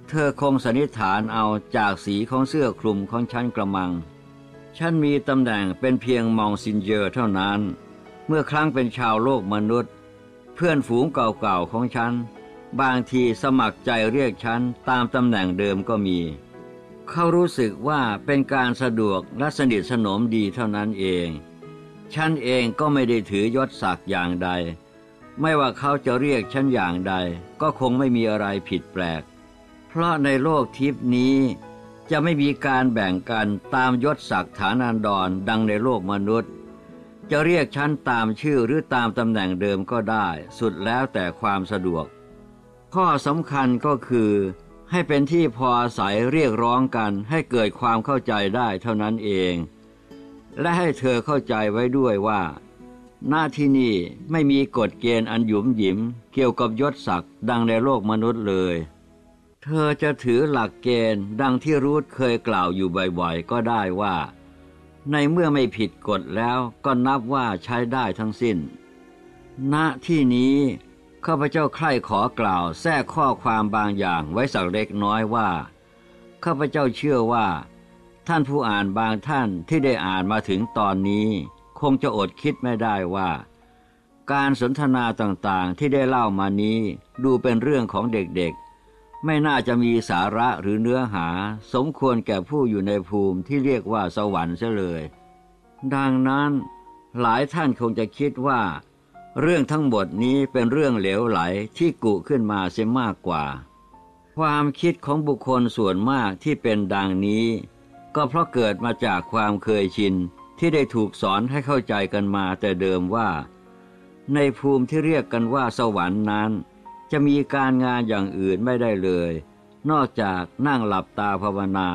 เธอคงสันนิษฐานเอาจากสีของเสื้อคลุมของฉันกระมัง ฉันมีตำแหน่งเป็นเพียง Monsignor เท่านั้น เมื่อครั้งเป็นชาวโลกมนุษย์ เพื่อนฝูงเก่าๆของฉัน บางทีสมัครใจเรียกฉันตามตำแหน่งเดิมก็มีเขารู้สึกว่าเป็นการสะดวกและสนิทสนมดีเท่านั้นเอง ฉันเองก็ไม่ได้ถือยศศักดิ์อย่างใด ไม่ว่าเขาจะเรียกฉันอย่างใด ก็คงไม่มีอะไรผิดแปลก เพราะในโลกทิพนี้ จะไม่มีการแบ่งกันตามยศศักดิ์ฐานันดรดังในโลกมนุษย์ จะเรียกฉันตามชื่อหรือตามตำแหน่งเดิมก็ได้ สุดแล้วแต่ความสะดวก ข้อสำคัญก็คือ ให้เป็นที่พออาศัยเรียกร้องกันให้เกิดความเข้าใจได้เท่านั้นเอง และให้เธอเข้าใจไว้ด้วยว่า หน้าที่นี่ไม่มีกฎเกณฑ์อันหยุมหยิมเกี่ยวกับยศศักดิ์ดังในโลกมนุษย์เลย เธอจะถือหลักเกณฑ์ดังที่รูธเคยกล่าวอยู่บ่อยๆ ก็ได้ว่า ในเมื่อไม่ผิดกฎแล้วก็นับว่าใช้ได้ทั้งสิ้น ณที่นี้ข้าพเจ้าใคร่ขอกล่าวแทรกข้อความบางอย่างไว้สักเล็กน้อยว่าข้าพเจ้าเชื่อว่า ท่านผู้อ่านบางท่านที่ได้อ่านมาถึงตอนนี้ คงจะอดคิดไม่ได้ว่า การสนทนาต่างๆที่ได้เล่ามานี้ดูเป็นเรื่องของเด็กๆ ไม่น่าจะมีสาระหรือเนื้อหา สมควรแก่ผู้อยู่ในภูมิที่เรียกว่าสวรรค์เสียเลย ดังนั้นหลายท่านคงจะคิดว่า เรื่องทั้งหมดนี้เป็นเรื่องเหลวไหลที่กุขึ้นมาเสียมากกว่า ความคิดของบุคคลส่วนมากที่เป็นดังนี้ ก็เพราะเกิดมาจากความเคยชินที่ได้ถูกสอนให้เข้าใจกันมาแต่เดิมว่า ในภูมิที่เรียกกันว่าสวรรค์นั้น จะมีการงานอย่างอื่นไม่ได้เลย นอกจากนั่งหลับตาภาวนา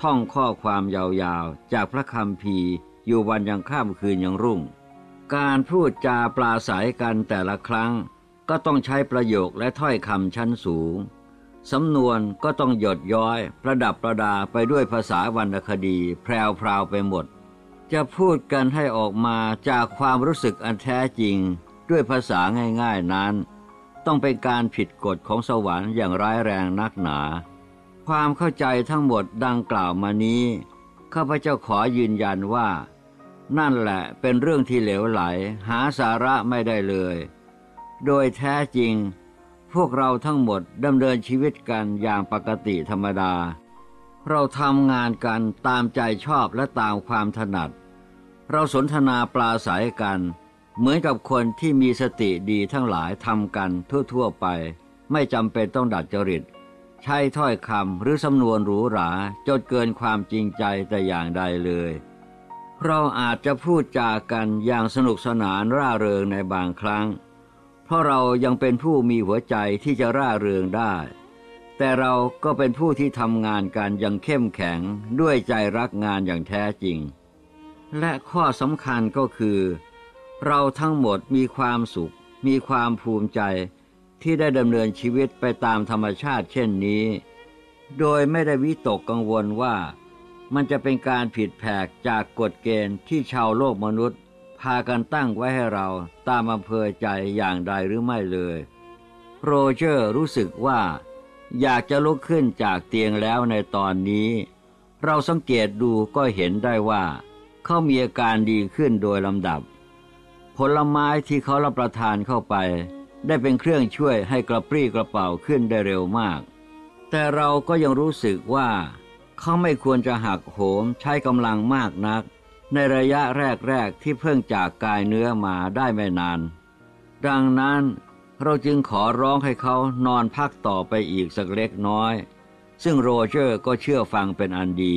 ท่องข้อความยาวๆ จากพระคำพีอยู่วันยังข้ามคืนยังรุ่ง การพูดจาปลาศัยกันแต่ละครั้ง ก็ต้องใช้ประโยคและถ้อยคำชั้นสูง สำนวนก็ต้องหยดย้อยประดับประดาไปด้วยภาษาวรรณคดี แพรวพรวไปหมด จะพูดกันให้ออกมาจากความรู้สึกอันแท้จริง ด้วยภาษาง่ายๆนั้น ต้องเป็นการผิดกฎของสวรรค์อย่างร้ายแรงนักหนา ความเข้าใจทั้งหมดดังกล่าวมานี้ข้าพเจ้าขอยืนยันว่า นั่นแหละเป็นเรื่องที่เหลวไหล หาสาระไม่ได้เลย โดยแท้จริง พวกเราทั้งหมดดำเนินชีวิตกันอย่างปกติธรรมดา เราทำงานกันตามใจชอบและตามความถนัด เราสนทนาปลาสายกัน เหมือนกับคนที่มีสติดีทั้งหลายทำกันทั่วๆไป ไม่จำเป็นต้องดัดจริต ใช้ถ้อยคำหรือสำนวนหรูหราจนเกินความจริงใจแต่อย่างใดเลย เราอาจจะพูดจากันอย่างสนุกสนานร่าเริงในบางครั้ง ราะเรายังเป็นผู้มีหัวใจที่จะร่าเริงได้ แต่เราก็เป็นผู้ที่ทำงานกันย่างเข้มแข็งด้วยใจรักงานอย่างแท้จริง และข้อสำคัญก็คือ เราทั้งหมดมีความสุข มีความภูมิใจที่ได้ดำเนินชีวิตไปตามธรรมชาติเช่นนี้ โดยไม่ได้วิตกกังวลว่ามันจะเป็นการผิดแผกจากกฎเกณฑ์ที่ชาวโลกมนุษย์ พากันตั้งไว้ให้เราตามอำเภอใจอย่างใดหรือไม่เลย โรเจอร์รู้สึกว่า อยากจะลุกขึ้นจากเตียงแล้วในตอนนี้ เราสังเกตดูก็เห็นได้ว่า เขามีอาการดีขึ้นโดยลำดับ ผลไม้ที่เขารับประทานเข้าไป ได้เป็นเครื่องช่วยให้กระปรี้กระเป๋าขึ้นได้เร็วมาก แต่เราก็ยังรู้สึกว่า เขาไม่ควรจะหักโหมใช้กำลังมากนัก ในระยะแรก ๆ ที่เพิ่งจากกายเนื้อมาได้ไม่นาน ดังนั้นเราจึงขอร้องให้เขานอนพักต่อไปอีกสักเล็กน้อย ซึ่งโรเจอร์ก็เชื่อฟังเป็นอันดี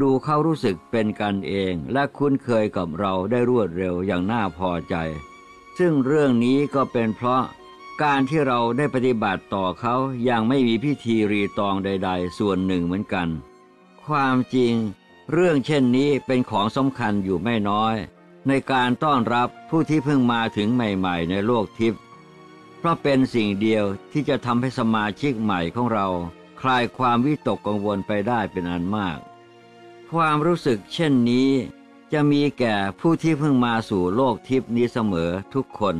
ดูเขารู้สึกเป็นกันเองและคุ้นเคยกับเราได้รวดเร็วอย่างน่าพอใจ ซึ่งเรื่องนี้ก็เป็นเพราะการที่เราได้ปฏิบัติต่อเขาอย่างไม่มีพิธีรีตองใด ๆ ส่วนหนึ่งเหมือนกัน ความจริง เรื่องเช่นนี้เป็นของสำคัญอยู่ไม่น้อย ในการต้อนรับผู้ที่เพิ่งมาถึงใหม่ๆ ในโลกทิพย์เพราะเป็นสิ่งเดียวที่จะทำให้สมาชิกใหม่ของเรา คลายความวิตกกังวลไปได้เป็นอันมาก ความรู้สึกเช่นนี้ จะมีแก่ผู้ที่เพิ่งมาสู่โลกทิพย์นี้เสมอทุกคน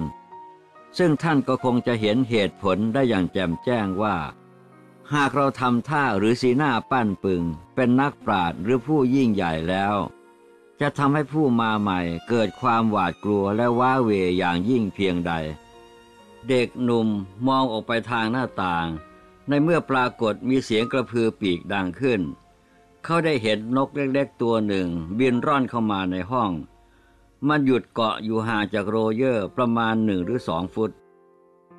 ซึ่งท่านก็คงจะเห็นเหตุผลได้อย่างแจ่มแจ้งว่า หากเราทำท่าหรือสีหน้าปั้นปึง เป็นนักปราชญ์หรือผู้ยิ่งใหญ่แล้ว จะทำให้ผู้มาใหม่เกิดความหวาดกลัวและว้าเหวอย่างยิ่งเพียงใด เด็กหนุ่มมองออกไปทางหน้าต่าง ในเมื่อปรากฏมีเสียงกระพือปีกดังขึ้น เขาได้เห็นนกเล็กๆตัวหนึ่ง บินร่อนเข้ามาในห้อง มันหยุดเกาะอยู่ห่างจากโรเยอร์ประมาณหนึ่งหรือสองฟุต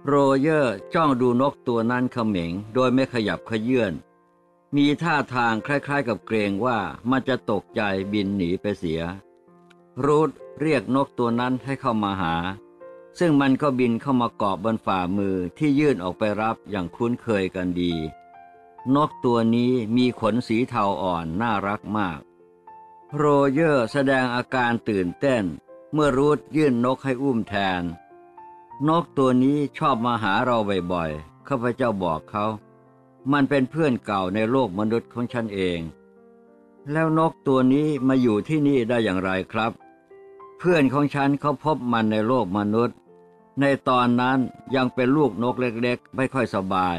โรเยอร์จ้องดูนกตัวนั้นเขม็งโดยไม่ขยับเขยื้อนมีท่าทางคล้ายๆกับเกรงว่ามันจะตกใจบินหนีไปเสีย รูทเรียกนกตัวนั้นให้เข้ามาหา ซึ่งมันก็บินเข้ามาเกาะบนฝ่ามือที่ยื่นออกไปรับอย่างคุ้นเคยกันดี นกตัวนี้มีขนสีเทาอ่อนน่ารักมาก โรเยอร์แสดงอาการตื่นเต้น เมื่อรูทยื่นนกให้อุ้มแทน นกตัวนี้ชอบมาหาเราบ่อยๆข้าพเจ้าบอกเขา มันเป็นเพื่อนเก่าในโลกมนุษย์ของฉันเอง แล้วนกตัวนี้มาอยู่ที่นี่ได้อย่างไรครับ เพื่อนของฉันเขาพบมันในโลกมนุษย์ ในตอนนั้นยังเป็นลูกนกเล็กๆ ไม่ค่อยสบาย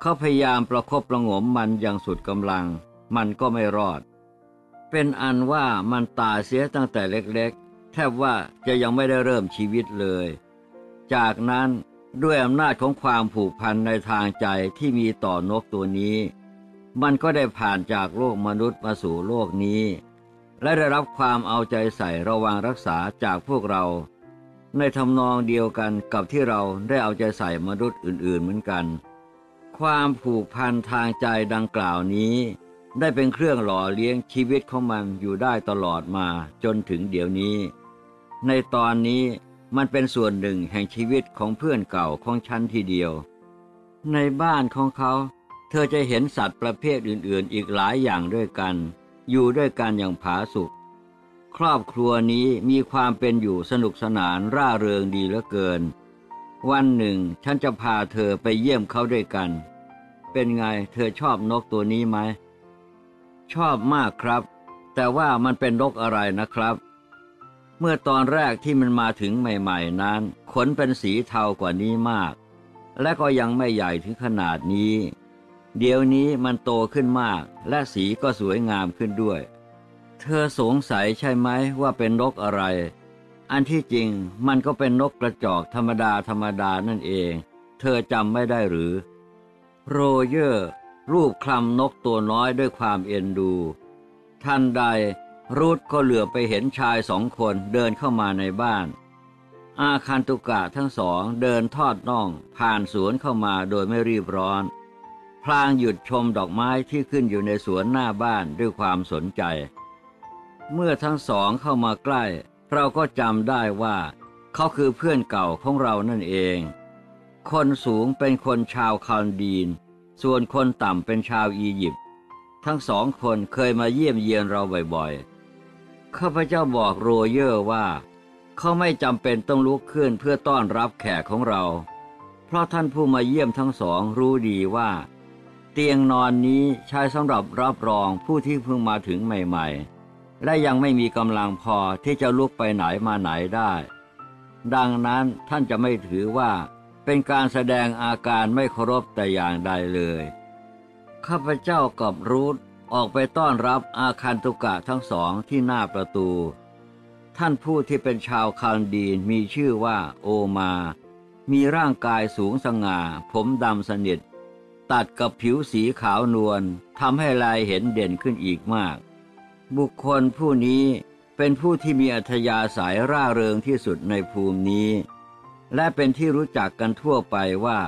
เขาพยายามประคบประงมมันอย่างสุดกำลัง มันก็ไม่รอด เป็นอันว่ามันตายเสียตั้งแต่เล็กๆ แทบว่าจะยังไม่ได้เริ่มชีวิตเลย จากนั้นด้วยอำนาจของความผูกพันในทางใจที่มีต่อนกตัวนี้ มันก็ได้ผ่านจากโลกมนุษย์มาสู่โลกนี้ และได้รับความเอาใจใส่ระวังรักษาจากพวกเรา ในทำนองเดียวกันกับที่เราได้เอาใจใส่มนุษย์อื่นๆเหมือนกัน ความผูกพันทางใจดังกล่าวนี้ ได้เป็นเครื่องหล่อเลี้ยงชีวิตของมันอยู่ได้ตลอดมาจนถึงเดี๋ยวนี้ ในตอนนี้ มันเป็นส่วนหนึ่งแห่งชีวิตของเพื่อนเก่าของฉันทีเดียว ในบ้านของเขา เธอจะเห็นสัตว์ประเภทอื่นๆ อีกหลายอย่างด้วยกัน อยู่ด้วยกันอย่างผาสุกครอบครัวนี้มีความเป็นอยู่สนุกสนานร่าเริงดีเหลือเกิน วันหนึ่งฉันจะพาเธอไปเยี่ยมเขาด้วยกัน เป็นไงเธอชอบนกตัวนี้ไหม ชอบมากครับ แต่ว่ามันเป็นนกอะไรนะครับ เมื่อตอนแรกที่มันมาถึงใหม่ๆนั้น ขนเป็นสีเทากว่านี้มาก และก็ยังไม่ใหญ่ถึงขนาดนี้ เดี๋ยวนี้มันโตขึ้นมาก และสีก็สวยงามขึ้นด้วย เธอสงสัยใช่ไหมว่าเป็นนกอะไร อันที่จริงมันก็เป็นนกกระจอกธรรมดาธรรมดานั่นเอง เธอจำไม่ได้หรือ โรเยอร์ รูปคลำนกตัวน้อยด้วยความเอ็นดู ทันใด รูทก็เหลือไปเห็นชายสองคนเดินเข้ามาในบ้าน อาคันตุกะทั้งสองเดินทอดน่องผ่านสวนเข้ามาโดยไม่รีบร้อน พลางหยุดชมดอกไม้ที่ขึ้นอยู่ในสวนหน้าบ้านด้วยความสนใจ เมื่อทั้งสองเข้ามาใกล้ เราก็จำได้ว่า เขาคือเพื่อนเก่าของเรานั่นเอง คนสูงเป็นคนชาวคาลดีน ส่วนคนต่ำเป็นชาวอียิปต์ทั้งสองคนเคยมาเยี่ยมเยียนเราบ่อยๆ ข้าพเจ้าบอกโรเยอร์ว่า เขาไม่จำเป็นต้องลุกขึ้นเพื่อต้อนรับแขกของเรา เพราะท่านผู้มาเยี่ยมทั้งสองรู้ดีว่า เตียงนอนนี้ใช้สำหรับรับรองผู้ที่เพิ่งมาถึงใหม่ ๆ และยังไม่มีกำลังพอที่จะลุกไปไหนมาไหนได้ ดังนั้นท่านจะไม่ถือว่าเป็นการแสดงอาการไม่เคารพแต่อย่างใดเลย ข้าพเจ้ากับรูท ออกไปต้อนรับอาคันตุกะทั้งสองที่หน้าประตู ท่านผู้ที่เป็นชาวคาลดีนมีชื่อว่าโอมา มีร่างกายสูงสง่า ผมดำสนิท ตัดกับผิวสีขาวนวลทำให้ลายเห็นเด่นขึ้นอีกมาก บุคคลผู้นี้เป็นผู้ที่มีอัธยาศัยร่าเริงที่สุดในภูมินี้ และเป็นที่รู้จักกันทั่วไปว่า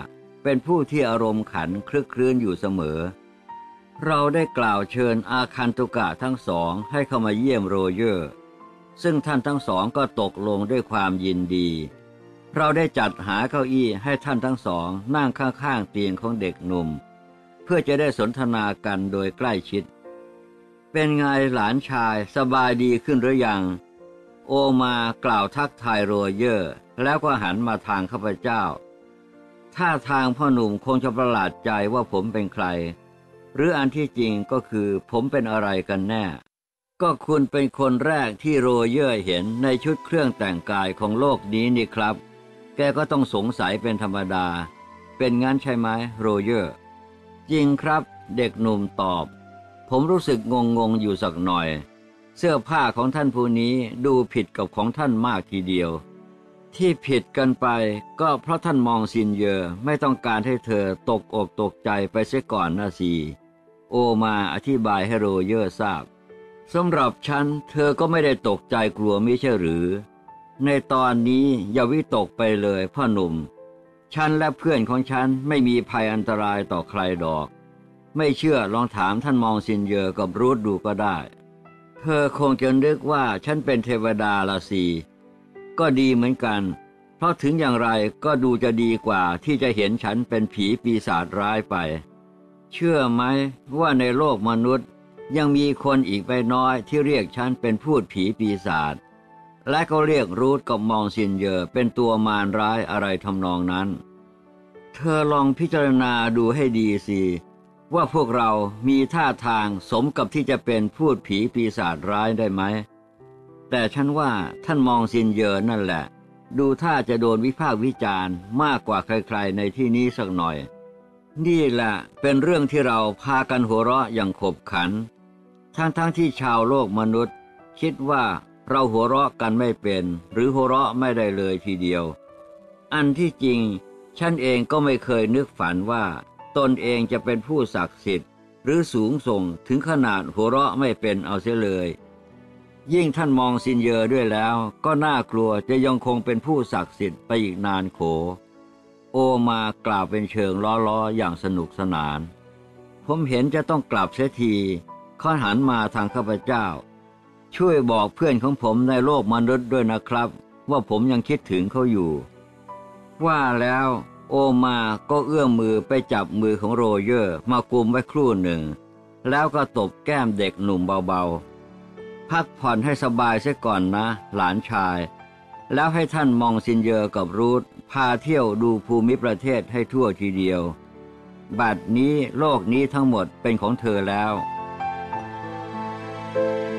เป็นผู้ที่อารมณ์ขันคลึกคลื้นอยู่เสมอ เราได้กล่าวเชิญอาคันตุกะทั้งสองให้เข้ามาเยี่ยมโรเยอร์ ซึ่งท่านทั้งสองก็ตกลงด้วยความยินดี เราได้จัดหาเก้าอี้ให้ท่านทั้งสองนั่งข้างๆเตียงของเด็กหนุ่ม เพื่อจะได้สนทนากันโดยใกล้ชิด เป็นไงหลานชายสบายดีขึ้นหรือยัง โอมากล่าวทักทายโรเยอร์ แล้วก็หันมาทางข้าพเจ้าท่าทางพ่อหนุ่มคงจะประหลาดใจว่าผมเป็นใคร หรืออันที่จริงก็คือผมเป็นอะไรกันแน่ ก็คุณเป็นคนแรกที่โรเยอร์เห็นในชุดเครื่องแต่งกายของโลกนี้นี่ครับ แกก็ต้องสงสัยเป็นธรรมดา เป็นงั้นใช่ไหมโรเยอร์ จริงครับเด็กหนุ่มตอบ ผมรู้สึกงงงๆอยู่สักหน่อย เสื้อผ้าของท่านผู้นี้ดูผิดกับของท่านมากทีเดียว ที่ผิดกันไปก็เพราะท่านมองซินเยอร์ไม่ต้องการให้เธอตกอกตกใจไปเสียก่อนนะสิ โอมาอธิบายให้โรเยอร์ทราบสำหรับฉันเธอก็ไม่ได้ตกใจกลัวไม่ใช่หรือ ในตอนนี้อย่าวิตกไปเลยพ่อหนุ่ม ฉันและเพื่อนของฉันไม่มีภัยอันตรายต่อใครดอก ไม่เชื่อลองถามท่านมองซินเยอร์กับรูทดูก็ได้ เธอคงจะนึกว่าฉันเป็นเทวดาละสิก็ดีเหมือนกัน เพราะถึงอย่างไรก็ดูจะดีกว่าที่จะเห็นฉันเป็นผีปีศาจร้ายไป เชื่อไหมว่าในโลกมนุษย์ยังมีคนอีกไม่น้อยที่เรียกฉันเป็นภูตผีปีศาจและก็เรียกรูทกับมองซินเยอร์เป็นตัวมารร้ายอะไรทำนองนั้น เธอลองพิจารณาดูให้ดีสิว่าพวกเรามีท่าทางสมกับที่จะเป็นภูตผีปีศาจร้ายได้ไหม แต่ฉันว่าท่านมองซินเยอร์นั่นแหละ ดูท่าจะโดนวิพากษ์วิจารณ์มากกว่าใครๆในที่นี้สักหน่อย นี่แหละเป็นเรื่องที่เราพากันหัวเราะอย่างขบขัน ทั้งๆทที่ชาวโลกมนุษย์ คิดว่าเราหัวเราะกันไม่เป็น หรือหัวเราะไม่ได้เลยทีเดียว อันที่จริง ฉันเองก็ไม่เคยนึกฝันว่า ตนเองจะเป็นผู้ศักดิ์สิทธิ์ หรือสูงส่งถึงขนาดหัวเราะไม่เป็นเอาเสียเลย ยิ่งท่านมองซินเยอร์ด้วยแล้ว ก็น่ากลัวจะยังคงเป็นผู้ศักดิ์สิทธิ์ไปอีกนานโข โอมากล่าวเป็นเชิงล้อๆอย่างสนุกสนาน ผมเห็นจะต้องกลับเสียทีเขาหันมาทางข้าพเจ้า ช่วยบอกเพื่อนของผมในโลกมนุษย์ด้วยนะครับ ว่าผมยังคิดถึงเขาอยู่ ว่าแล้วโอมาก็เอื้อมมือไปจับมือของโรเยอร์มากุมไว้ครู่หนึ่ง แล้วก็ตบแก้มเด็กหนุ่มเบาๆ พักผ่อนให้สบายเสียก่อนนะ หลานชาย แล้วให้ท่านมองซินเยอร์กับรูท พาเที่ยวดูภูมิประเทศให้ทั่วทีเดียว บัดนี้โลกนี้ทั้งหมดเป็นของเธอแล้ว thank you